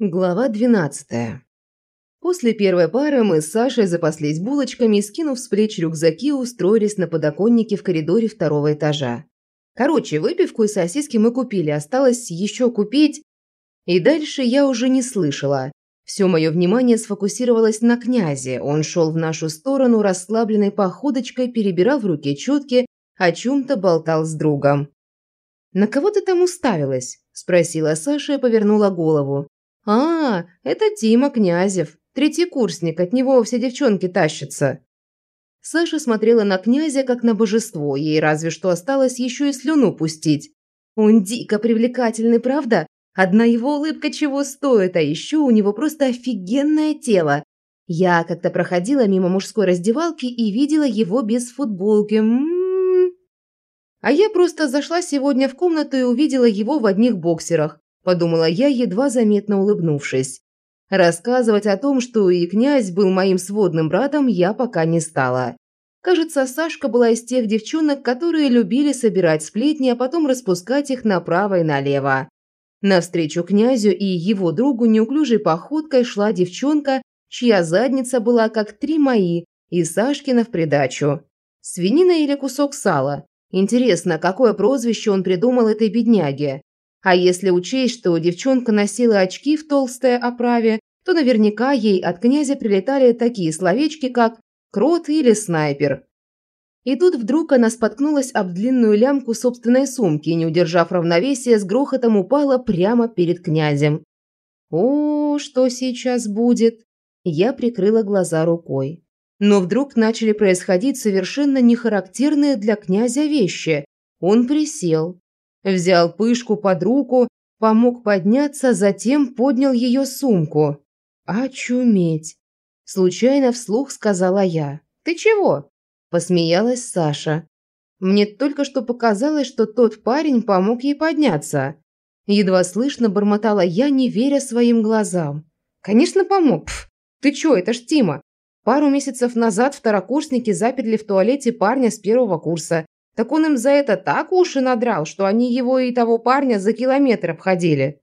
Глава 12. После первой пары мы с Сашей запаслись булочками скинув с плеч рюкзаки, устроились на подоконнике в коридоре второго этажа. Короче, выпивку и сосиски мы купили, осталось еще купить. И дальше я уже не слышала. Все мое внимание сфокусировалось на князе. Он шел в нашу сторону расслабленной походочкой, перебирал в руке четки, о чем-то болтал с другом. «На кого ты там уставилась?» – спросила Саша и повернула голову. «А, это Тима Князев, третий курсник, от него все девчонки тащатся». Саша смотрела на князя как на божество, ей разве что осталось еще и слюну пустить. Он дико привлекательный, правда? Одна его улыбка чего стоит, а еще у него просто офигенное тело. Я как-то проходила мимо мужской раздевалки и видела его без футболки. М -м -м. А я просто зашла сегодня в комнату и увидела его в одних боксерах подумала я, едва заметно улыбнувшись. Рассказывать о том, что и князь был моим сводным братом, я пока не стала. Кажется, Сашка была из тех девчонок, которые любили собирать сплетни, а потом распускать их направо и налево. Навстречу князю и его другу неуклюжей походкой шла девчонка, чья задница была как три мои, и Сашкина в придачу. Свинина или кусок сала? Интересно, какое прозвище он придумал этой бедняге? А если учесть, что девчонка носила очки в толстой оправе, то наверняка ей от князя прилетали такие словечки, как «крот» или «снайпер». И тут вдруг она споткнулась об длинную лямку собственной сумки и, не удержав равновесия, с грохотом упала прямо перед князем. «О, что сейчас будет?» Я прикрыла глаза рукой. Но вдруг начали происходить совершенно нехарактерные для князя вещи. Он присел, Взял пышку под руку, помог подняться, затем поднял ее сумку. «Очуметь!» Случайно вслух сказала я. «Ты чего?» Посмеялась Саша. Мне только что показалось, что тот парень помог ей подняться. Едва слышно бормотала я, не веря своим глазам. «Конечно помог. Пф, ты чё, это ж Тима. Пару месяцев назад второкурсники заперли в туалете парня с первого курса. Так он им за это так уши надрал, что они его и того парня за километр обходили.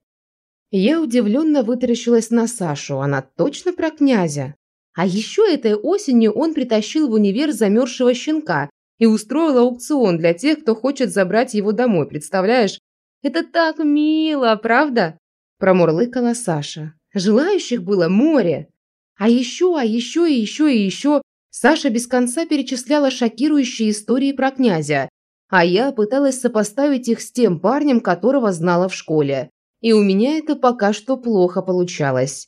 Я удивленно вытаращилась на Сашу. Она точно про князя. А еще этой осенью он притащил в универ замерзшего щенка и устроил аукцион для тех, кто хочет забрать его домой, представляешь? Это так мило, правда? Промурлыкала Саша. Желающих было море. А еще, а еще и еще и еще Саша без конца перечисляла шокирующие истории про князя, а я пыталась сопоставить их с тем парнем, которого знала в школе. И у меня это пока что плохо получалось.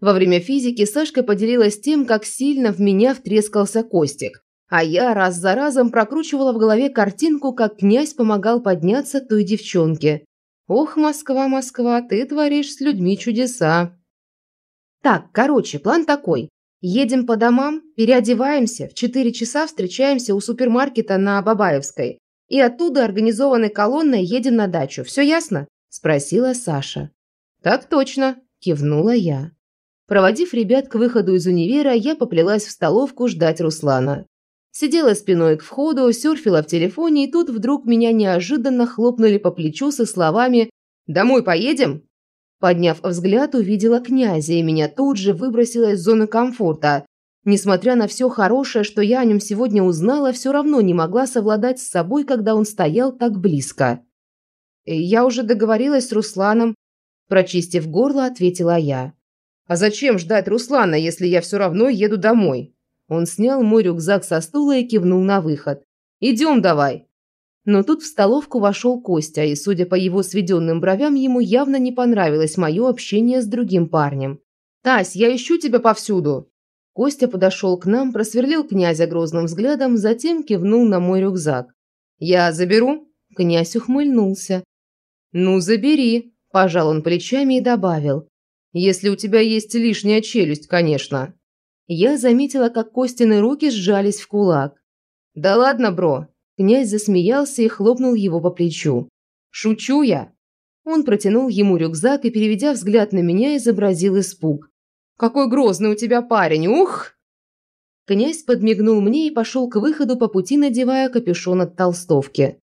Во время физики Сашка поделилась тем, как сильно в меня втрескался Костик, а я раз за разом прокручивала в голове картинку, как князь помогал подняться той девчонке. «Ох, Москва, Москва, ты творишь с людьми чудеса!» Так, короче, план такой. Едем по домам, переодеваемся, в 4 часа встречаемся у супермаркета на Бабаевской. И оттуда организованной колонной едем на дачу. Все ясно?» – спросила Саша. «Так точно», – кивнула я. Проводив ребят к выходу из универа, я поплелась в столовку ждать Руслана. Сидела спиной к входу, серфила в телефоне, и тут вдруг меня неожиданно хлопнули по плечу со словами «Домой поедем?» Подняв взгляд, увидела князя, и меня тут же выбросило из зоны комфорта. Несмотря на все хорошее, что я о нем сегодня узнала, все равно не могла совладать с собой, когда он стоял так близко. «Э, «Я уже договорилась с Русланом», – прочистив горло, ответила я. «А зачем ждать Руслана, если я все равно еду домой?» Он снял мой рюкзак со стула и кивнул на выход. «Идем давай!» Но тут в столовку вошел Костя, и, судя по его сведенным бровям, ему явно не понравилось мое общение с другим парнем. «Тась, я ищу тебя повсюду!» Костя подошел к нам, просверлил князя грозным взглядом, затем кивнул на мой рюкзак. «Я заберу?» Князь ухмыльнулся. «Ну, забери», – пожал он плечами и добавил. «Если у тебя есть лишняя челюсть, конечно». Я заметила, как Костины руки сжались в кулак. «Да ладно, бро, Князь засмеялся и хлопнул его по плечу. «Шучу я!» Он протянул ему рюкзак и, переведя взгляд на меня, изобразил испуг. «Какой грозный у тебя парень! Ух!» Князь подмигнул мне и пошел к выходу по пути, надевая капюшон от толстовки.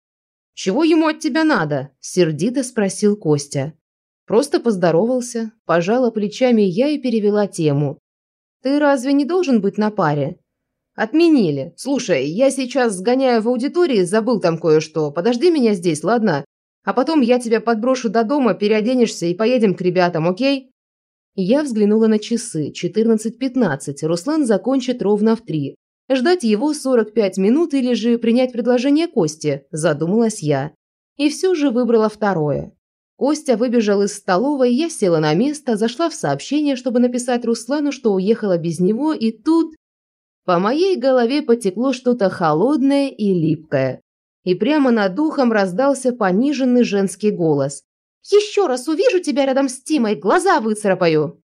«Чего ему от тебя надо?» – сердито спросил Костя. Просто поздоровался, пожала плечами я и перевела тему. «Ты разве не должен быть на паре?» «Отменили. Слушай, я сейчас сгоняю в аудитории, забыл там кое-что. Подожди меня здесь, ладно? А потом я тебя подброшу до дома, переоденешься и поедем к ребятам, окей?» Я взглянула на часы. 14.15. Руслан закончит ровно в три. Ждать его 45 минут или же принять предложение Кости, задумалась я. И все же выбрала второе. Костя выбежал из столовой, я села на место, зашла в сообщение, чтобы написать Руслану, что уехала без него, и тут... По моей голове потекло что-то холодное и липкое. И прямо над духом раздался пониженный женский голос. «Еще раз увижу тебя рядом с Тимой, глаза выцарапаю!»